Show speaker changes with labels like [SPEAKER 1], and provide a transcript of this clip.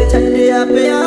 [SPEAKER 1] Pretend they happy